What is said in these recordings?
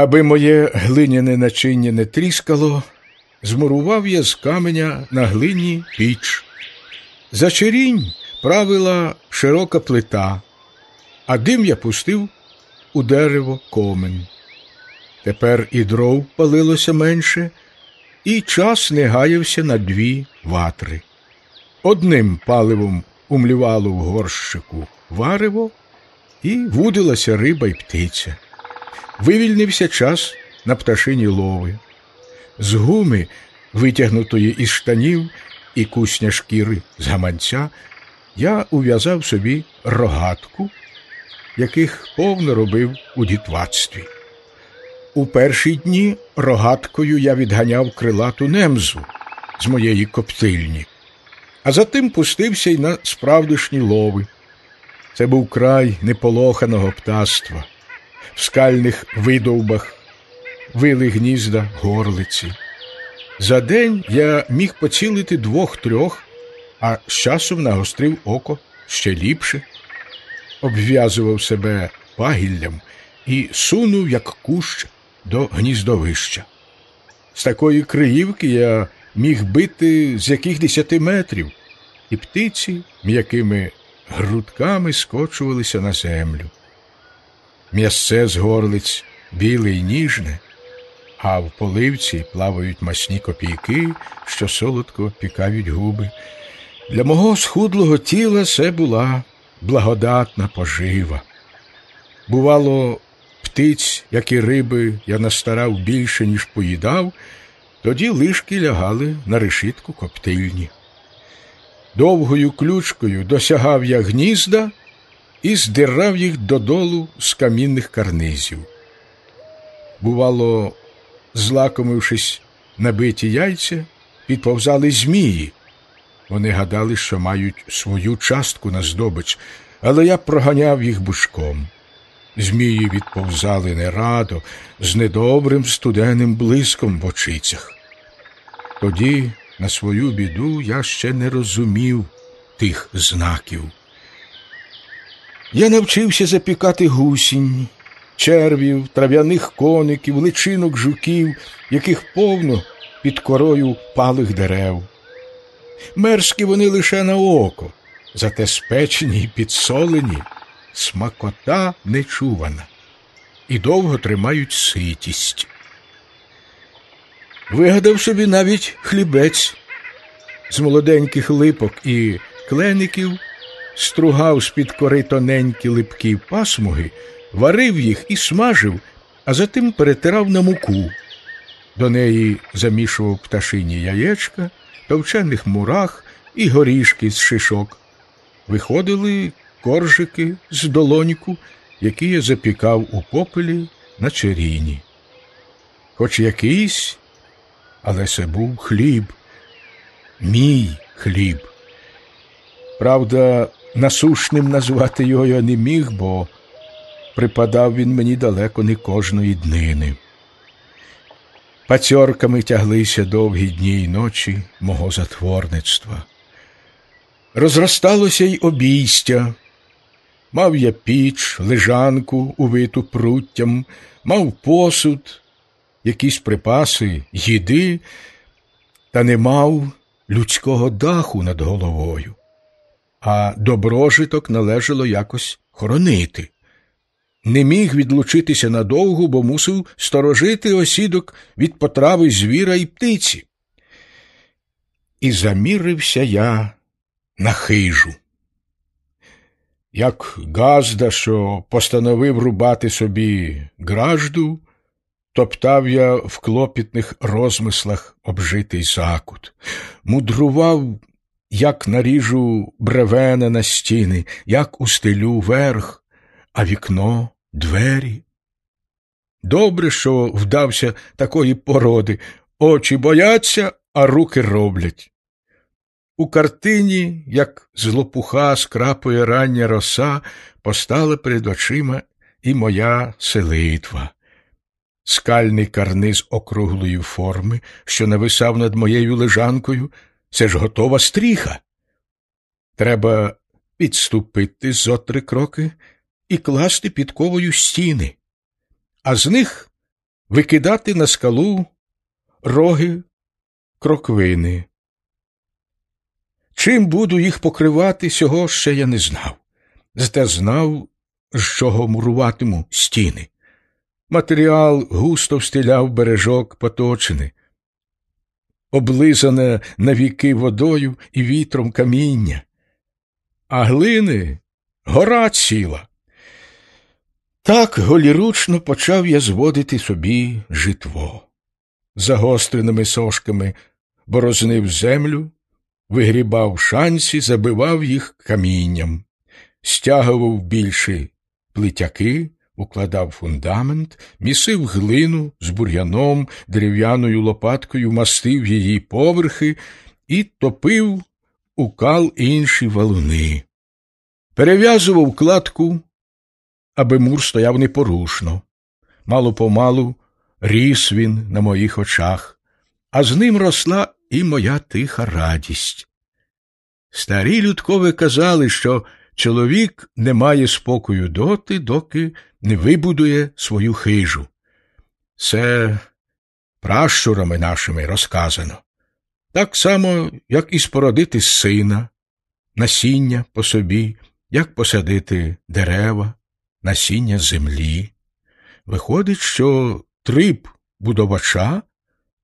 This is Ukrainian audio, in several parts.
Аби моє глиняне начиння не тріскало, змурував я з каменя на глині піч. За черінь правила широка плита, а дим я пустив у дерево комен. Тепер і дров палилося менше, і час не гаявся на дві ватри. Одним паливом умлівало в горщику варево, і вудилася риба й птиця. Вивільнився час на пташині лови. З гуми, витягнутої із штанів і кусня шкіри з гаманця, я ув'язав собі рогатку, яких повно робив у дітвацтві. У перші дні рогаткою я відганяв крилату немзу з моєї коптильні, а затим пустився й на справдишні лови. Це був край неполоханого птаства, скальних видовбах вили гнізда горлиці. За день я міг поцілити двох-трьох, а з часом нагострив око ще ліпше, обв'язував себе пагіллям і сунув, як кущ, до гніздовища. З такої криївки я міг бити з яких десяти метрів, і птиці м'якими грудками скочувалися на землю. М'ясце з горлиць біле й ніжне, а в поливці плавають масні копійки, що солодко пікають губи. Для мого схудлого тіла це була благодатна пожива. Бувало, птиць, як і риби, я настарав більше, ніж поїдав, тоді лишки лягали на решітку коптильні. Довгою ключкою досягав я гнізда і здирав їх додолу з камінних карнизів. Бувало, злакомившись набиті яйця, підповзали змії. Вони гадали, що мають свою частку на здобич, але я проганяв їх бушком. Змії відповзали нерадо, з недобрим студеним блиском в очицях. Тоді, на свою біду, я ще не розумів тих знаків. Я навчився запікати гусінь, червів, трав'яних коників, личинок жуків, яких повно під корою палих дерев. Мерзкі вони лише на око, зате спечені й підсолені, смакота нечувана, і довго тримають ситість. Вигадав собі навіть хлібець з молоденьких липок і клеників, стругав з-під кори тоненькі липкі пасмуги, варив їх і смажив, а затим перетирав на муку. До неї замішував пташині яєчка, товчених мурах і горішки з шишок. Виходили коржики з долоньку, які я запікав у попелі на черіні. Хоч якийсь, але це був хліб, мій хліб. Правда, насушним назвати його я не міг, бо припадав він мені далеко не кожної днини. Пацьорками тяглися довгі дні й ночі мого затворництва. Розросталося й обійстя. Мав я піч, лежанку, увиту пруттям, мав посуд, якісь припаси, їди, та не мав людського даху над головою, а доброжиток належало якось хоронити. Не міг відлучитися надовго, бо мусив сторожити осідок від потрави звіра і птиці. І замірився я на хижу. Як Газда, що постановив рубати собі гражду, топтав я в клопітних розмислах обжитий закут, мудрував, як наріжу бревена на стіни, як устелю верх, а вікно двері. Добре, що вдався такої породи, очі бояться, а руки роблять. У картині, як з лопуха скрапує рання роса, постала перед очима і моя селитва. Скальний карниз округлої форми, що нависав над моєю лежанкою, це ж готова стріха. Треба підступити зо три кроки і класти підковою стіни, а з них викидати на скалу роги кроквини. Чим буду їх покривати, сього ще я не знав. Зате знав, з чого муруватиму стіни. Матеріал густо встиляв бережок поточини, облизане навіки водою і вітром каміння, а глини гора ціла. Так голіручно почав я зводити собі житво. Загостреними сошками борознив землю, вигрібав шанці, забивав їх камінням, стягував більші плитяки, укладав фундамент, місив глину з бур'яном, дерев'яною лопаткою мастив її поверхи і топив у кал інші валуни. Перев'язував кладку, аби мур стояв непорушно. Мало помалу ріс він на моїх очах, а з ним росла і моя тиха радість. Старі людкове казали, що чоловік не має спокою доти, доки не вибудує свою хижу. Це пращурами нашими розказано. Так само, як і спородити сина, насіння по собі, як посадити дерева, насіння землі. Виходить, що триб будовача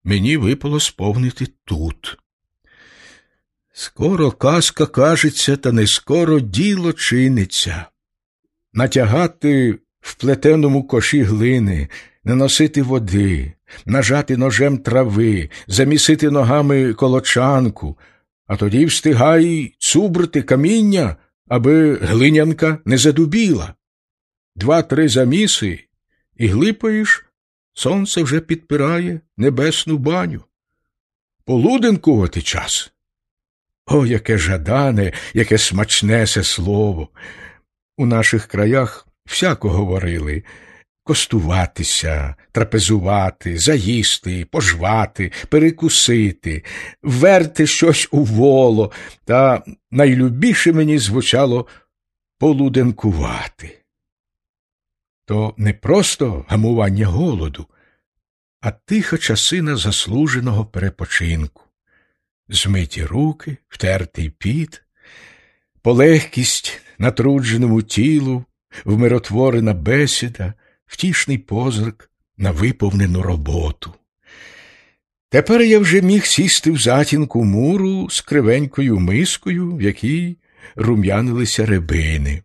мені випало сповнити тут. Скоро казка кажеться, та не скоро діло чиниться. Натягати в плетеному коші глини, наносити води, нажати ножем трави, замісити ногами колочанку, а тоді встигай цубрити каміння, аби глинянка не задубіла. Два-три заміси і глипаєш, сонце вже підпирає небесну баню. Полуденкувати час. О, яке жадане, яке смачне се слово. У наших краях всяко говорили. Костуватися, трапезувати, заїсти, пожвати, перекусити, верти щось у воло, та найлюбіше мені звучало полуденкувати. То не просто гамування голоду, а тиха часина заслуженого перепочинку. Змиті руки, втертий піт, полегкість натрудженому тілу, вмиротворена бесіда, втішний позирк на виповнену роботу. Тепер я вже міг сісти в затінку муру з кривенькою мискою, в якій рум'янилися рибини,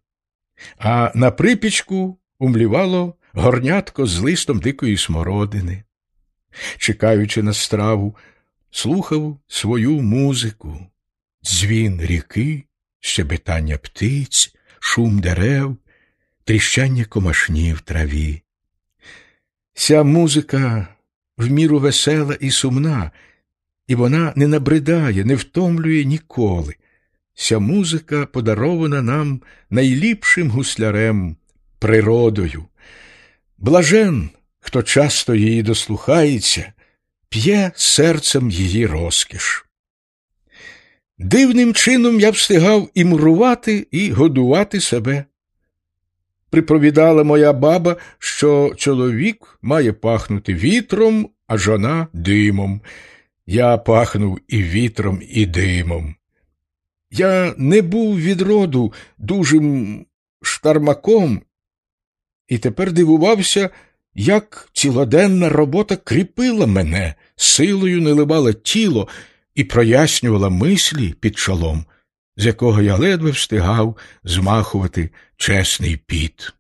а на припічку умлівало горнятко з листом дикої смородини. Чекаючи на страву, слухав свою музику, дзвін ріки, щебетання птиць, шум дерев, тріщання комашні в траві. Ця музика в міру весела і сумна, і вона не набридає, не втомлює ніколи. Ця музика подарована нам найліпшим гуслярем, природою. Блажен, хто часто її дослухається п'є серцем її розкіш. Дивним чином я встигав і мурувати, і годувати себе. Приповідала моя баба, що чоловік має пахнути вітром, а жона димом. Я пахнув і вітром, і димом. Я не був від роду дужим штармаком, і тепер дивувався, як цілоденна робота кріпила мене, силою наливала тіло і прояснювала мислі під чолом, з якого я ледве встигав змахувати чесний піт.